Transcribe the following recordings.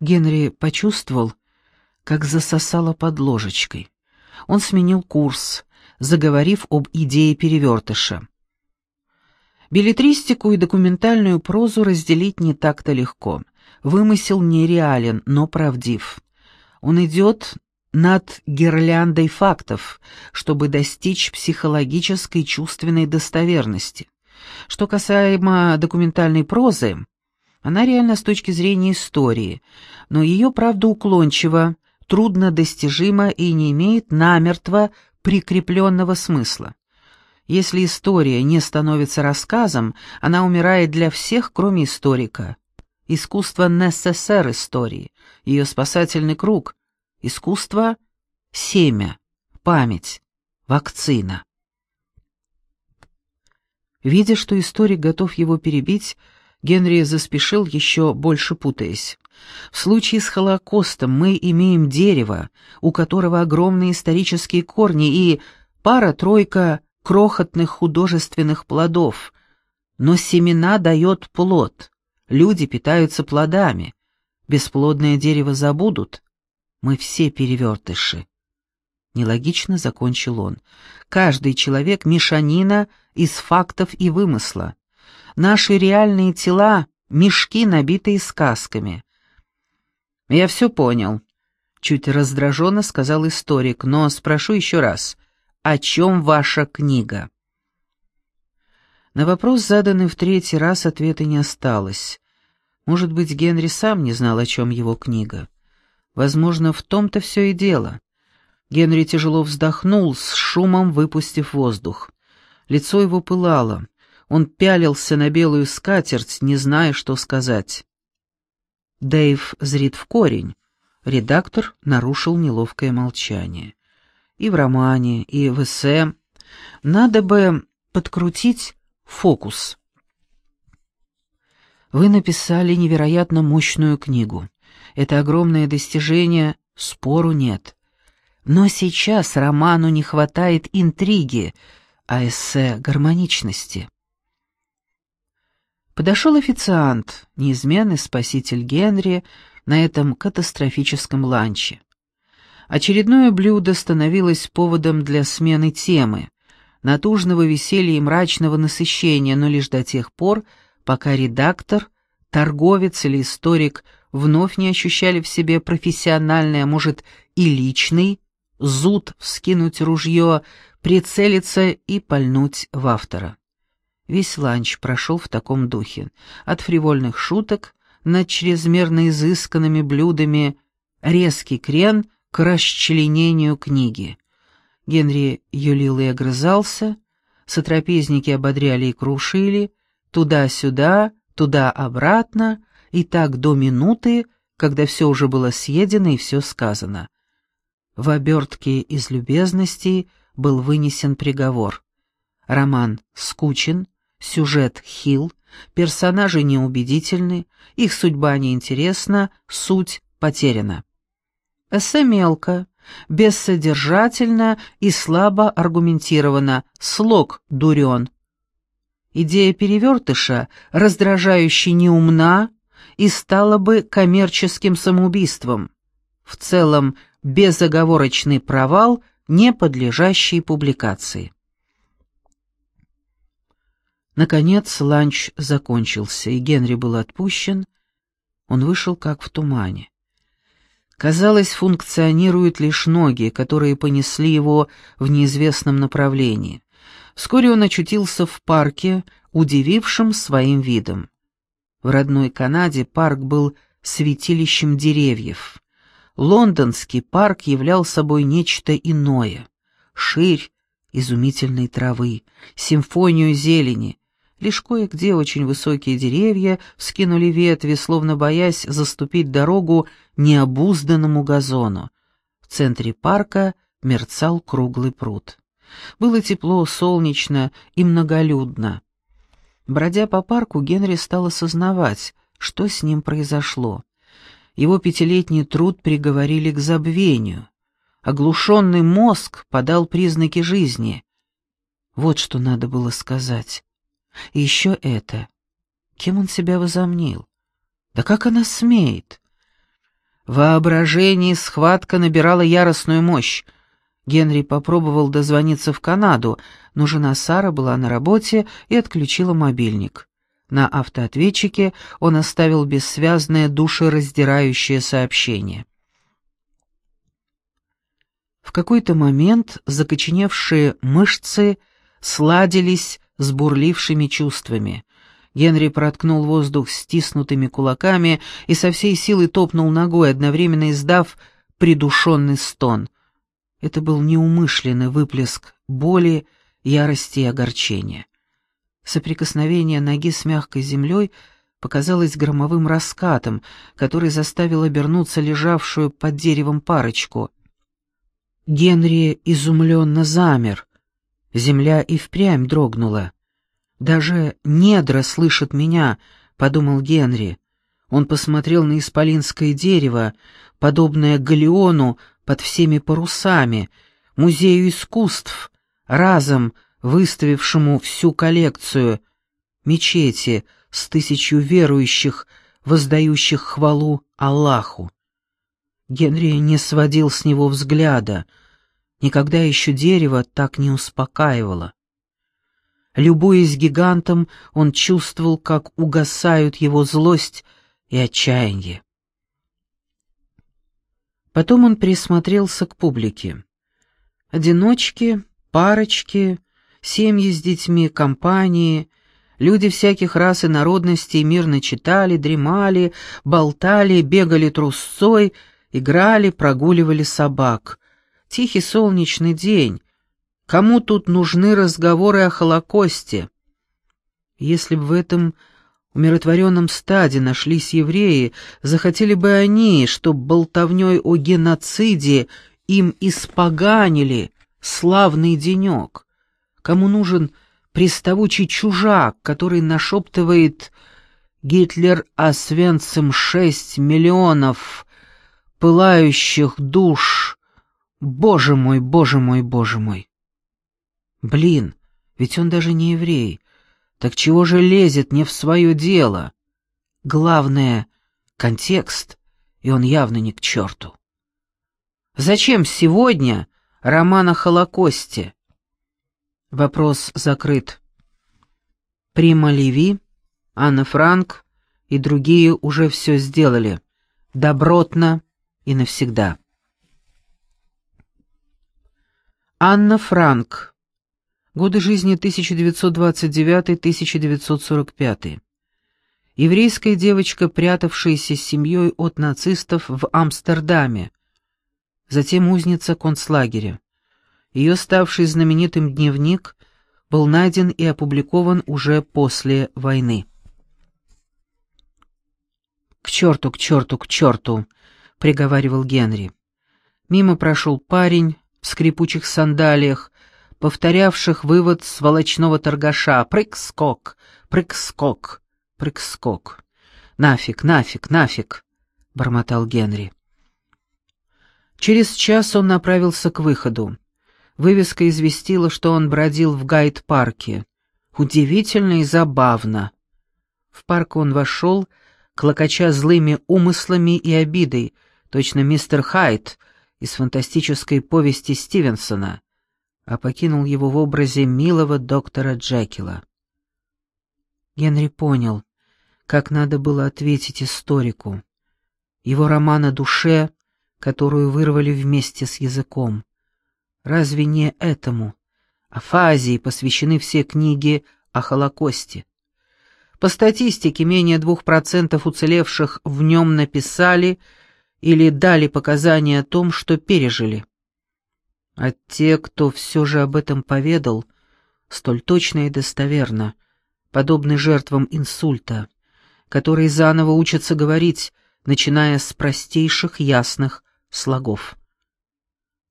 Генри почувствовал, как засосало под ложечкой. Он сменил курс, заговорив об идее перевертыша. Билетристику и документальную прозу разделить не так-то легко. Вымысел нереален, но правдив. Он идет над гирляндой фактов, чтобы достичь психологической чувственной достоверности. Что касаемо документальной прозы, она реальна с точки зрения истории, но ее правда уклончива, трудно достижима и не имеет намертво прикрепленного смысла. Если история не становится рассказом, она умирает для всех, кроме историка. Искусство НССР истории, ее спасательный круг, искусство — семя, память, вакцина. Видя, что историк готов его перебить, Генри заспешил, еще больше путаясь. В случае с Холокостом мы имеем дерево, у которого огромные исторические корни и пара-тройка крохотных художественных плодов, но семена дает плод, люди питаются плодами, бесплодное дерево забудут, мы все перевертыши. Нелогично закончил он. Каждый человек — мешанина из фактов и вымысла. Наши реальные тела — мешки, набитые сказками. «Я все понял», — чуть раздраженно сказал историк, «но спрошу еще раз, о чем ваша книга?» На вопрос, заданный в третий раз, ответа не осталось. Может быть, Генри сам не знал, о чем его книга. Возможно, в том-то все и дело. Генри тяжело вздохнул, с шумом выпустив воздух. Лицо его пылало. Он пялился на белую скатерть, не зная, что сказать. Дэйв зрит в корень. Редактор нарушил неловкое молчание. И в романе, и в эссе. Надо бы подкрутить фокус. Вы написали невероятно мощную книгу. Это огромное достижение, спору нет. Но сейчас роману не хватает интриги, а эссе — гармоничности. Подошел официант, неизменный спаситель Генри, на этом катастрофическом ланче. Очередное блюдо становилось поводом для смены темы, натужного веселья и мрачного насыщения, но лишь до тех пор, пока редактор, торговец или историк вновь не ощущали в себе профессиональный, а может и личный, зуд вскинуть ружье, прицелиться и пальнуть в автора. Весь ланч прошел в таком духе. От фривольных шуток над чрезмерно изысканными блюдами резкий крен к расчленению книги. Генри юлил и огрызался, сотрапезники ободряли и крушили, туда-сюда, туда-обратно, и так до минуты, когда все уже было съедено и все сказано. В обертке из любезностей был вынесен приговор. Роман скучен, Сюжет хил, персонажи неубедительны, их судьба неинтересна, суть потеряна. Эссе мелко, бессодержательно и слабо аргументировано, слог дурен. Идея перевертыша, раздражающе неумна и стала бы коммерческим самоубийством. В целом, безоговорочный провал, не подлежащий публикации. Наконец ланч закончился, и Генри был отпущен. Он вышел как в тумане. Казалось, функционируют лишь ноги, которые понесли его в неизвестном направлении. Вскоре он очутился в парке, удивившим своим видом. В родной Канаде парк был святилищем деревьев. Лондонский парк являл собой нечто иное. Ширь изумительной травы, симфонию зелени, Лишь кое-где очень высокие деревья вскинули ветви, словно боясь заступить дорогу необузданному газону. В центре парка мерцал круглый пруд. Было тепло, солнечно и многолюдно. Бродя по парку, Генри стал осознавать, что с ним произошло. Его пятилетний труд приговорили к забвению. Оглушенный мозг подал признаки жизни. Вот что надо было сказать. И еще это. Кем он себя возомнил? Да как она смеет? воображении схватка набирала яростную мощь. Генри попробовал дозвониться в Канаду, но жена Сара была на работе и отключила мобильник. На автоответчике он оставил бессвязное душераздирающее сообщение. В какой-то момент закоченевшие мышцы сладились с бурлившими чувствами. Генри проткнул воздух стиснутыми кулаками и со всей силы топнул ногой, одновременно издав придушенный стон. Это был неумышленный выплеск боли, ярости и огорчения. Соприкосновение ноги с мягкой землей показалось громовым раскатом, который заставил обернуться лежавшую под деревом парочку. Генри изумленно замер. Земля и впрямь дрогнула. «Даже недра слышат меня», — подумал Генри. Он посмотрел на исполинское дерево, подобное галеону под всеми парусами, музею искусств, разом выставившему всю коллекцию, мечети с тысячу верующих, воздающих хвалу Аллаху. Генри не сводил с него взгляда. Никогда еще дерево так не успокаивало. Любуясь гигантом, он чувствовал, как угасают его злость и отчаяние. Потом он присмотрелся к публике. Одиночки, парочки, семьи с детьми, компании, люди всяких рас и народностей мирно читали, дремали, болтали, бегали трусцой, играли, прогуливали собак. Тихий солнечный день, Кому тут нужны разговоры о Холокосте? Если бы в этом умиротворенном стаде нашлись евреи, захотели бы они, чтоб болтовней о геноциде им испоганили славный денек. Кому нужен приставучий чужак, который нашептывает «Гитлер освенцем шесть миллионов пылающих душ, Боже мой, Боже мой, Боже мой!» Блин, ведь он даже не еврей. Так чего же лезет не в свое дело? Главное — контекст, и он явно не к черту. Зачем сегодня роман о Холокосте? Вопрос закрыт. Прима Леви, Анна Франк и другие уже все сделали. Добротно и навсегда. Анна Франк Годы жизни 1929-1945. Еврейская девочка, прятавшаяся с семьей от нацистов в Амстердаме. Затем узница концлагеря. Ее ставший знаменитым дневник был найден и опубликован уже после войны. «К черту, к черту, к черту!» — приговаривал Генри. Мимо прошел парень в скрипучих сандалиях, повторявших вывод сволочного торгаша «Прыг-скок! Прыг-скок! Прыг-скок!» «Нафиг, нафиг, нафиг!» — бормотал Генри. Через час он направился к выходу. Вывеска известила, что он бродил в гайд-парке. Удивительно и забавно. В парк он вошел, клокоча злыми умыслами и обидой, точно мистер Хайт из фантастической повести Стивенсона а покинул его в образе милого доктора Джекила. Генри понял, как надо было ответить историку. Его роман о душе, которую вырвали вместе с языком. Разве не этому, афазии, посвящены все книги о Холокосте? По статистике, менее двух процентов уцелевших в нем написали или дали показания о том, что пережили. А те, кто все же об этом поведал, столь точно и достоверно, подобны жертвам инсульта, которые заново учатся говорить, начиная с простейших ясных слогов.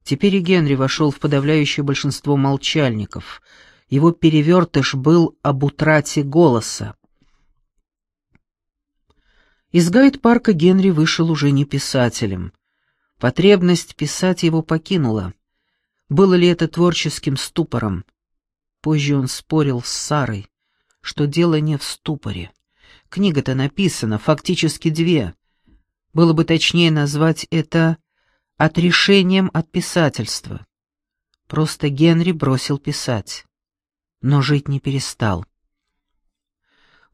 Теперь и Генри вошел в подавляющее большинство молчальников. Его перевертыш был об утрате голоса. Из гайд-парка Генри вышел уже не писателем. Потребность писать его покинула. Было ли это творческим ступором? Позже он спорил с Сарой, что дело не в ступоре. Книга-то написана, фактически две. Было бы точнее назвать это отрешением от писательства. Просто Генри бросил писать, но жить не перестал.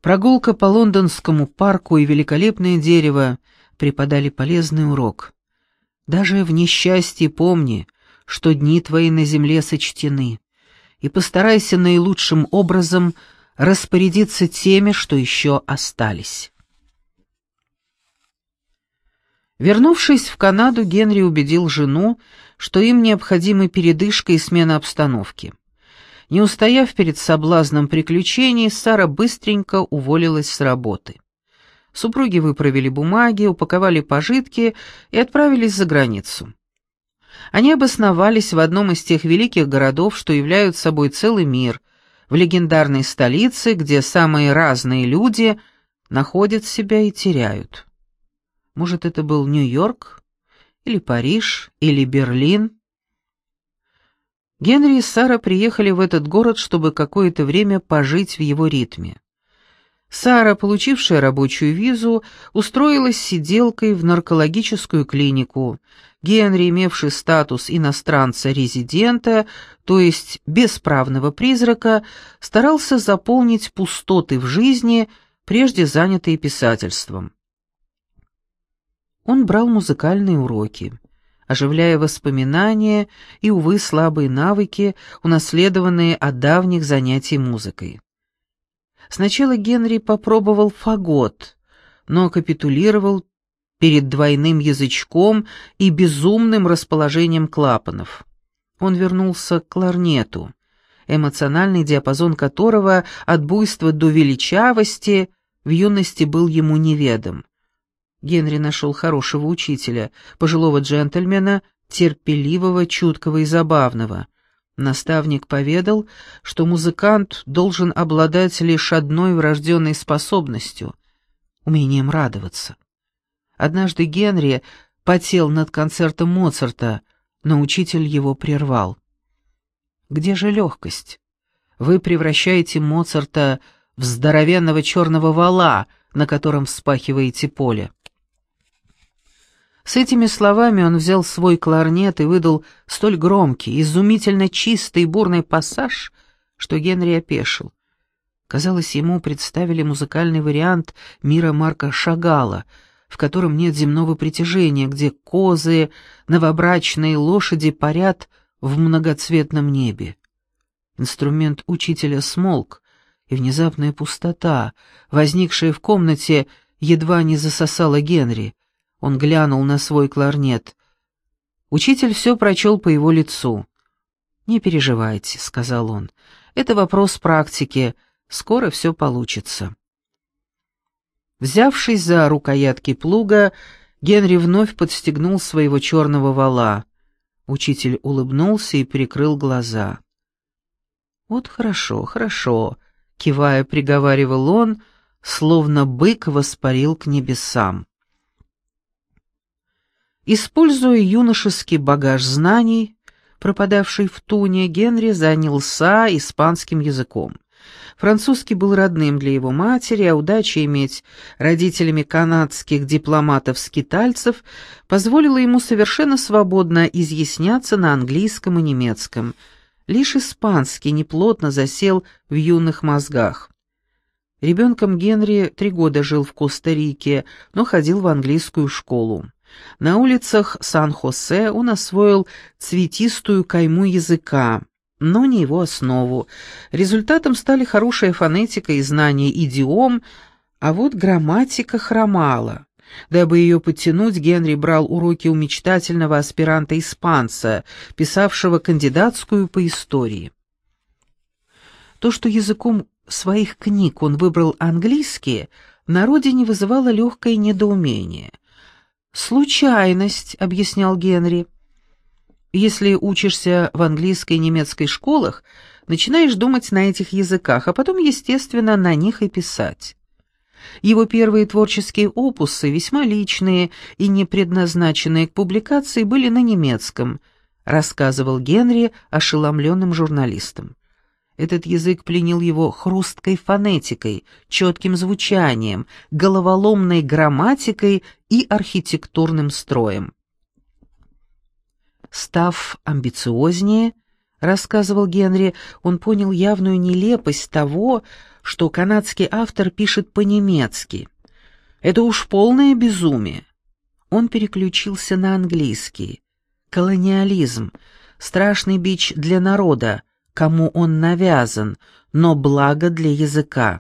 Прогулка по лондонскому парку и великолепное дерево преподали полезный урок. Даже в несчастье помни, что дни твои на земле сочтены, и постарайся наилучшим образом распорядиться теми, что еще остались. Вернувшись в Канаду, Генри убедил жену, что им необходима передышка и смена обстановки. Не устояв перед соблазном приключений, Сара быстренько уволилась с работы. Супруги выправили бумаги, упаковали пожитки и отправились за границу. Они обосновались в одном из тех великих городов, что являют собой целый мир, в легендарной столице, где самые разные люди находят себя и теряют. Может, это был Нью-Йорк, или Париж, или Берлин? Генри и Сара приехали в этот город, чтобы какое-то время пожить в его ритме. Сара, получившая рабочую визу, устроилась сиделкой в наркологическую клинику. Генри, имевший статус иностранца-резидента, то есть бесправного призрака, старался заполнить пустоты в жизни, прежде занятые писательством. Он брал музыкальные уроки, оживляя воспоминания и, увы, слабые навыки, унаследованные от давних занятий музыкой. Сначала Генри попробовал фагот, но капитулировал перед двойным язычком и безумным расположением клапанов. Он вернулся к кларнету, эмоциональный диапазон которого от буйства до величавости в юности был ему неведом. Генри нашел хорошего учителя, пожилого джентльмена, терпеливого, чуткого и забавного. Наставник поведал, что музыкант должен обладать лишь одной врожденной способностью — умением радоваться. Однажды Генри потел над концертом Моцарта, но учитель его прервал. «Где же легкость? Вы превращаете Моцарта в здоровенного черного вала, на котором вспахиваете поле». С этими словами он взял свой кларнет и выдал столь громкий, изумительно чистый и бурный пассаж, что Генри опешил. Казалось, ему представили музыкальный вариант мира Марка Шагала, в котором нет земного притяжения, где козы, новобрачные лошади парят в многоцветном небе. Инструмент учителя смолк, и внезапная пустота, возникшая в комнате, едва не засосала Генри. Он глянул на свой кларнет. Учитель все прочел по его лицу. «Не переживайте», — сказал он. «Это вопрос практики. Скоро все получится». Взявшись за рукоятки плуга, Генри вновь подстегнул своего черного вала. Учитель улыбнулся и прикрыл глаза. «Вот хорошо, хорошо», — кивая, приговаривал он, словно бык воспарил к небесам. Используя юношеский багаж знаний, пропадавший в туне, Генри занялся испанским языком. Французский был родным для его матери, а удача иметь родителями канадских дипломатов-скитальцев позволила ему совершенно свободно изъясняться на английском и немецком. Лишь испанский неплотно засел в юных мозгах. Ребенком Генри три года жил в Коста-Рике, но ходил в английскую школу. На улицах Сан-Хосе он освоил цветистую кайму языка, но не его основу. Результатом стали хорошая фонетика и знание идиом, а вот грамматика хромала. Дабы ее подтянуть, Генри брал уроки у мечтательного аспиранта-испанца, писавшего кандидатскую по истории. То, что языком своих книг он выбрал английский, на родине вызывало легкое недоумение — «Случайность», — объяснял Генри. «Если учишься в английской и немецкой школах, начинаешь думать на этих языках, а потом, естественно, на них и писать». Его первые творческие опусы, весьма личные и не предназначенные к публикации, были на немецком, рассказывал Генри ошеломленным журналистам. Этот язык пленил его хрусткой фонетикой, четким звучанием, головоломной грамматикой и архитектурным строем. Став амбициознее, рассказывал Генри, он понял явную нелепость того, что канадский автор пишет по-немецки. Это уж полное безумие. Он переключился на английский. Колониализм, страшный бич для народа, кому он навязан, но благо для языка.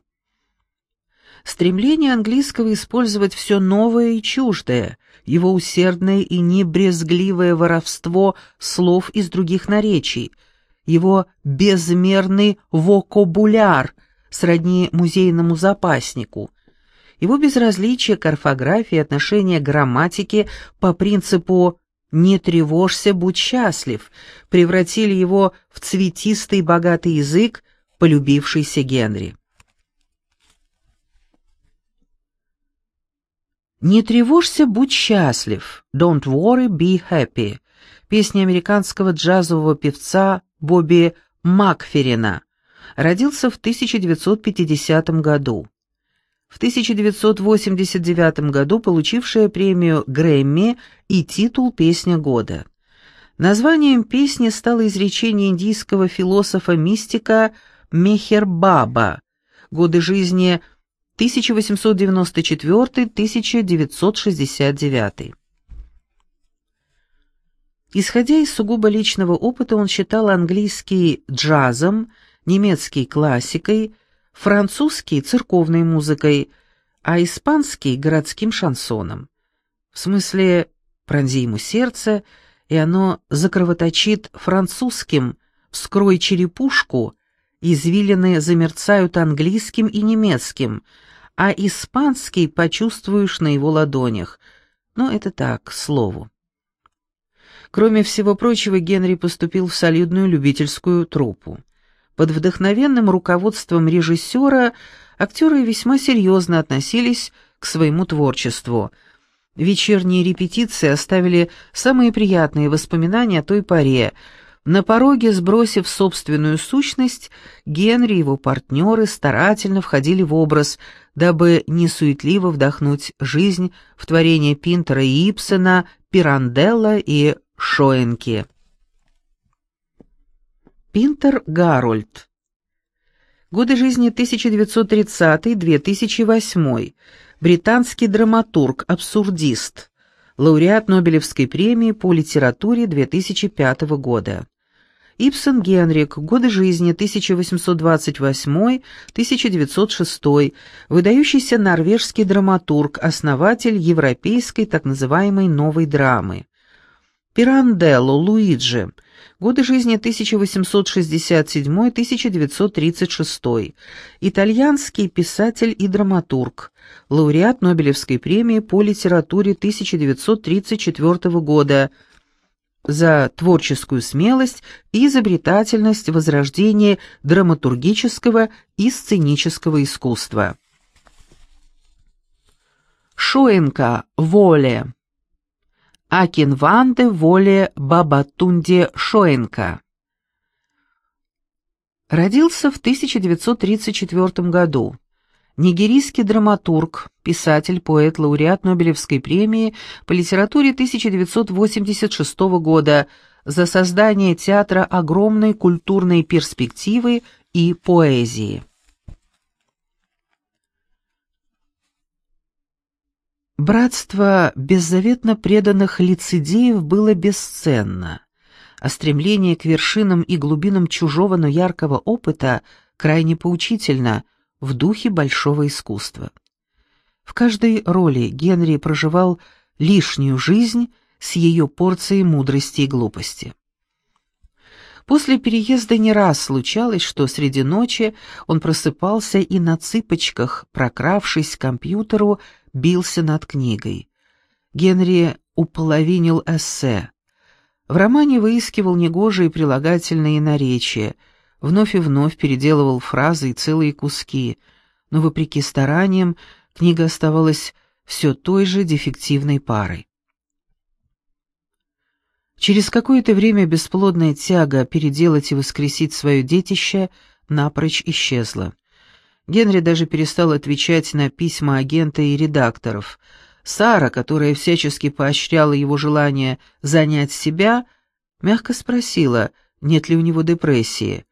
Стремление английского использовать все новое и чуждое, его усердное и небрезгливое воровство слов из других наречий, его безмерный вокабуляр, сродни музейному запаснику, его безразличие к орфографии отношение к грамматике по принципу «не тревожься, будь счастлив» превратили его в цветистый богатый язык, полюбившийся Генри. «Не тревожься, будь счастлив» «Don't worry, be happy» песня американского джазового певца Бобби Макферина, родился в 1950 году. В 1989 году получившая премию Грэмми и титул «Песня года». Названием песни стало изречение индийского философа-мистика Мехербаба, годы жизни 1894-1969. Исходя из сугубо личного опыта, он считал английский джазом, немецкий классикой, французский церковной музыкой, а испанский городским шансоном. В смысле «пронзи ему сердце», и оно закровоточит французским «вскрой черепушку», извилины замерцают английским и немецким, а испанский почувствуешь на его ладонях. Но это так, к слову. Кроме всего прочего, Генри поступил в солидную любительскую труппу. Под вдохновенным руководством режиссера актеры весьма серьезно относились к своему творчеству. Вечерние репетиции оставили самые приятные воспоминания о той поре. На пороге, сбросив собственную сущность, Генри и его партнеры старательно входили в образ, дабы несуетливо вдохнуть жизнь в творение Пинтера и Ипсона, Пиранделла и Шоенки. Пинтер Гарольд. Годы жизни 1930-2008. Британский драматург, абсурдист. Лауреат Нобелевской премии по литературе 2005 года. Ипсон Генрик. Годы жизни 1828-1906. Выдающийся норвежский драматург, основатель европейской так называемой новой драмы. Пиранделло Луиджи. Годы жизни 1867-1936. Итальянский писатель и драматург. Лауреат Нобелевской премии по литературе 1934 года за творческую смелость и изобретательность возрождения драматургического и сценического искусства. Шоенко, Воле. Акинванде Воле Бабатунде Шоенко. Родился в 1934 году. Нигерийский драматург, писатель, поэт, лауреат Нобелевской премии по литературе 1986 года за создание театра огромной культурной перспективы и поэзии. Братство беззаветно преданных лицедеев было бесценно, а стремление к вершинам и глубинам чужого, но яркого опыта крайне поучительно в духе большого искусства. В каждой роли Генри проживал лишнюю жизнь с ее порцией мудрости и глупости. После переезда не раз случалось, что среди ночи он просыпался и на цыпочках, прокравшись к компьютеру, бился над книгой. Генри уполовинил эссе. В романе выискивал негожие прилагательные наречия, вновь и вновь переделывал фразы и целые куски, но, вопреки стараниям, книга оставалась все той же дефективной парой. Через какое-то время бесплодная тяга переделать и воскресить свое детище напрочь исчезла. Генри даже перестал отвечать на письма агента и редакторов. Сара, которая всячески поощряла его желание занять себя, мягко спросила, нет ли у него депрессии.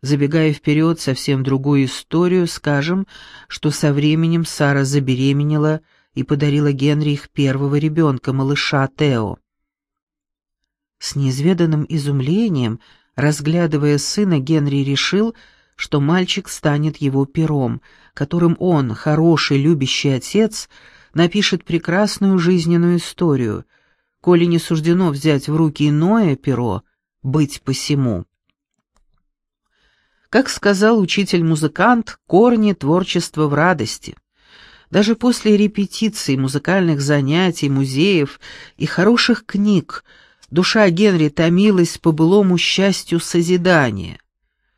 Забегая вперед совсем другую историю, скажем, что со временем Сара забеременела и подарила Генри их первого ребенка, малыша Тео. С неизведанным изумлением, разглядывая сына, Генри решил, что мальчик станет его пером, которым он, хороший, любящий отец, напишет прекрасную жизненную историю, коли не суждено взять в руки иное перо, быть посему. Как сказал учитель-музыкант, корни творчества в радости. Даже после репетиций, музыкальных занятий, музеев и хороших книг душа Генри томилась по былому счастью созидания.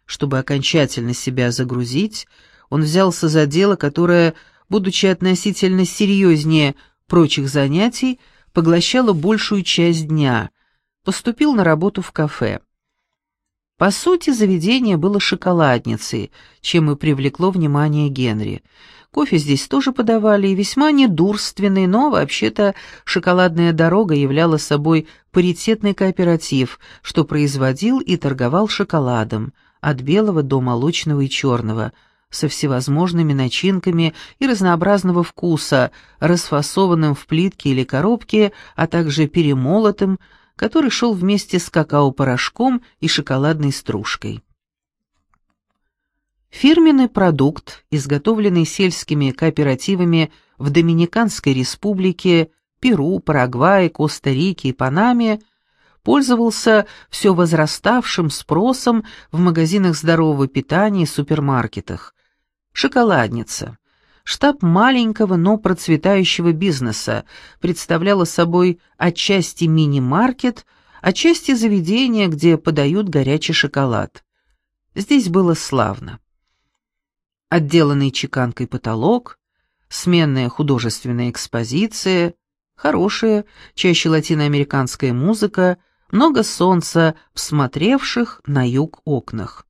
Чтобы окончательно себя загрузить, он взялся за дело, которое, будучи относительно серьезнее прочих занятий, поглощало большую часть дня, поступил на работу в кафе. По сути, заведение было шоколадницей, чем и привлекло внимание Генри. Кофе здесь тоже подавали, и весьма недурственный, но вообще-то шоколадная дорога являла собой паритетный кооператив, что производил и торговал шоколадом, от белого до молочного и черного, со всевозможными начинками и разнообразного вкуса, расфасованным в плитке или коробке, а также перемолотым, который шел вместе с какао-порошком и шоколадной стружкой. Фирменный продукт, изготовленный сельскими кооперативами в Доминиканской республике, Перу, Парагвае, Коста-Рике и Панаме – пользовался все возраставшим спросом в магазинах здорового питания и супермаркетах. Шоколадница. Штаб маленького, но процветающего бизнеса представляла собой отчасти мини-маркет, отчасти заведение, где подают горячий шоколад. Здесь было славно. Отделанный чеканкой потолок, сменная художественная экспозиция, хорошая, чаще латиноамериканская музыка — много солнца в смотревших на юг окнах.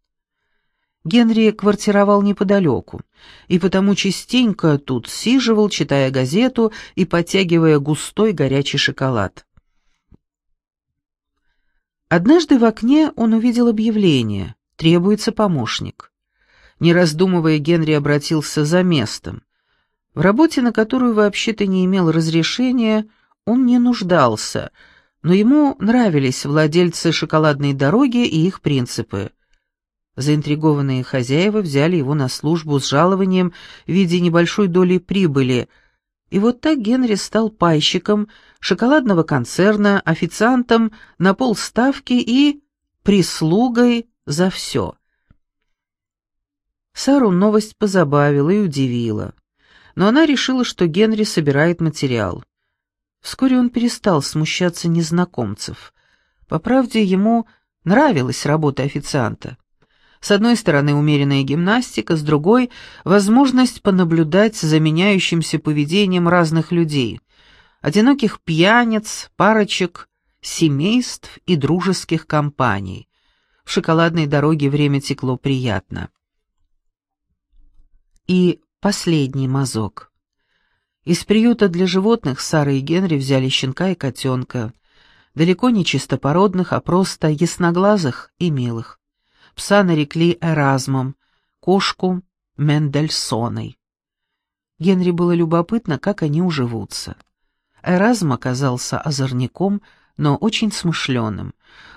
Генри квартировал неподалеку, и потому частенько тут сиживал, читая газету и подтягивая густой горячий шоколад. Однажды в окне он увидел объявление «Требуется помощник». Не раздумывая, Генри обратился за местом. В работе, на которую вообще-то не имел разрешения, он не нуждался — но ему нравились владельцы шоколадной дороги и их принципы. Заинтригованные хозяева взяли его на службу с жалованием в виде небольшой доли прибыли, и вот так Генри стал пайщиком шоколадного концерна, официантом на полставки и прислугой за все. Сару новость позабавила и удивила, но она решила, что Генри собирает материал. Вскоре он перестал смущаться незнакомцев. По правде, ему нравилась работа официанта. С одной стороны, умеренная гимнастика, с другой — возможность понаблюдать за меняющимся поведением разных людей, одиноких пьяниц, парочек, семейств и дружеских компаний. В шоколадной дороге время текло приятно. И последний мазок. Из приюта для животных Сара и Генри взяли щенка и котенка. Далеко не чистопородных, а просто ясноглазых и милых. Пса нарекли Эразмом, кошку — Мендельсоной. Генри было любопытно, как они уживутся. Эразм оказался озорником, но очень смышленым.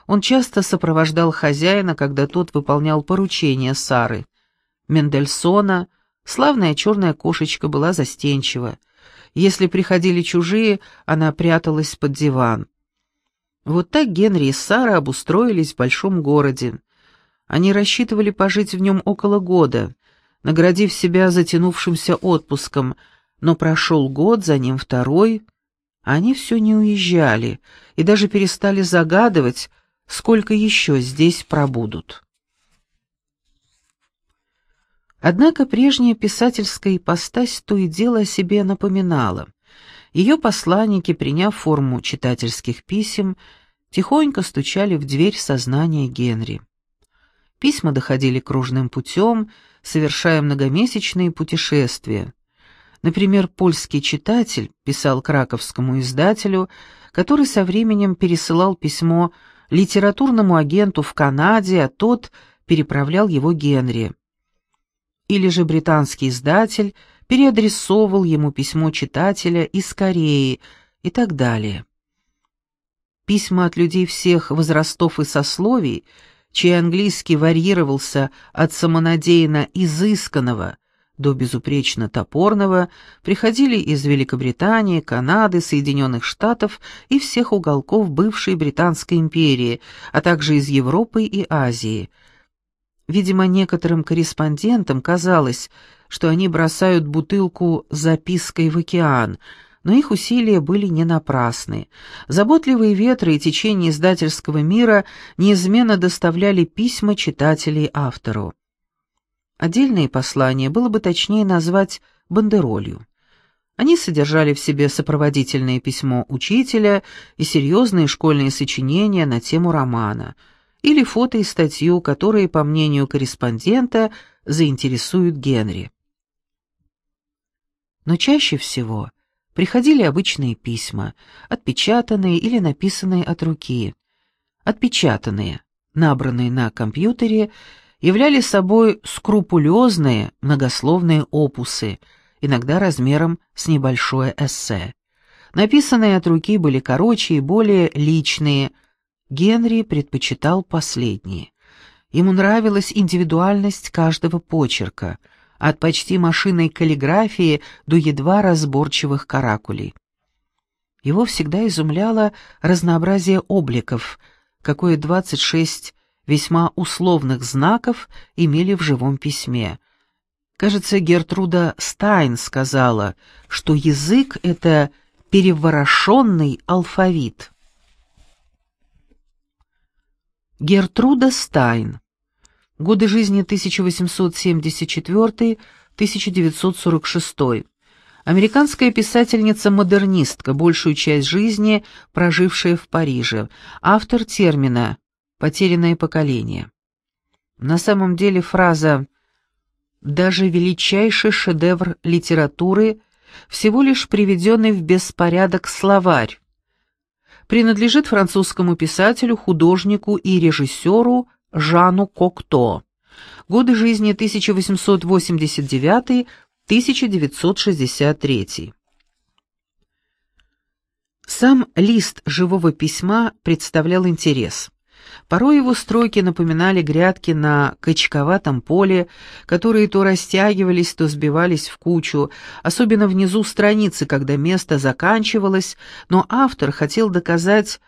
Он часто сопровождал хозяина, когда тот выполнял поручения Сары. Мендельсона, славная черная кошечка, была застенчива. Если приходили чужие, она пряталась под диван. Вот так Генри и Сара обустроились в большом городе. Они рассчитывали пожить в нем около года, наградив себя затянувшимся отпуском, но прошел год, за ним второй, они все не уезжали и даже перестали загадывать, сколько еще здесь пробудут. Однако прежняя писательская ипостась то и дело о себе напоминала. Ее посланники, приняв форму читательских писем, тихонько стучали в дверь сознания Генри. Письма доходили кружным путем, совершая многомесячные путешествия. Например, польский читатель писал краковскому издателю, который со временем пересылал письмо литературному агенту в Канаде, а тот переправлял его Генри. Или же британский издатель переадресовывал ему письмо читателя из Кореи и так далее. Письма от людей всех возрастов и сословий, чей английский варьировался от самонадеянно изысканного до безупречно топорного, приходили из Великобритании, Канады, Соединенных Штатов и всех уголков бывшей Британской империи, а также из Европы и Азии. Видимо, некоторым корреспондентам казалось, что они бросают бутылку запиской в океан, но их усилия были не напрасны. Заботливые ветры и течения издательского мира неизменно доставляли письма читателей автору. Отдельные послания было бы точнее назвать бандеролью. Они содержали в себе сопроводительное письмо учителя и серьезные школьные сочинения на тему романа, или фото и статью, которые, по мнению корреспондента, заинтересуют Генри. Но чаще всего приходили обычные письма, отпечатанные или написанные от руки. Отпечатанные, набранные на компьютере, являли собой скрупулезные многословные опусы, иногда размером с небольшое эссе. Написанные от руки были короче и более личные. Генри предпочитал последние. Ему нравилась индивидуальность каждого почерка — от почти машинной каллиграфии до едва разборчивых каракулей. Его всегда изумляло разнообразие обликов, какое 26 весьма условных знаков имели в живом письме. Кажется, Гертруда Стайн сказала, что язык — это переворошенный алфавит. Гертруда Стайн Годы жизни 1874-1946. Американская писательница-модернистка, большую часть жизни прожившая в Париже. Автор термина «потерянное поколение». На самом деле фраза «даже величайший шедевр литературы» всего лишь приведенный в беспорядок словарь, принадлежит французскому писателю, художнику и режиссеру Жану Кокто. Годы жизни 1889-1963. Сам лист живого письма представлял интерес. Порой его строки напоминали грядки на качковатом поле, которые то растягивались, то сбивались в кучу, особенно внизу страницы, когда место заканчивалось, но автор хотел доказать,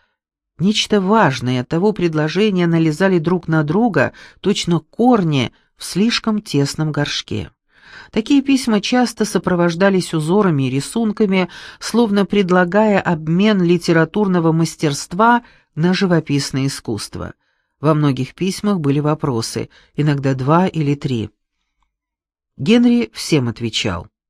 Нечто важное от того предложения налезали друг на друга, точно корни в слишком тесном горшке. Такие письма часто сопровождались узорами и рисунками, словно предлагая обмен литературного мастерства на живописное искусство. Во многих письмах были вопросы, иногда два или три. Генри всем отвечал.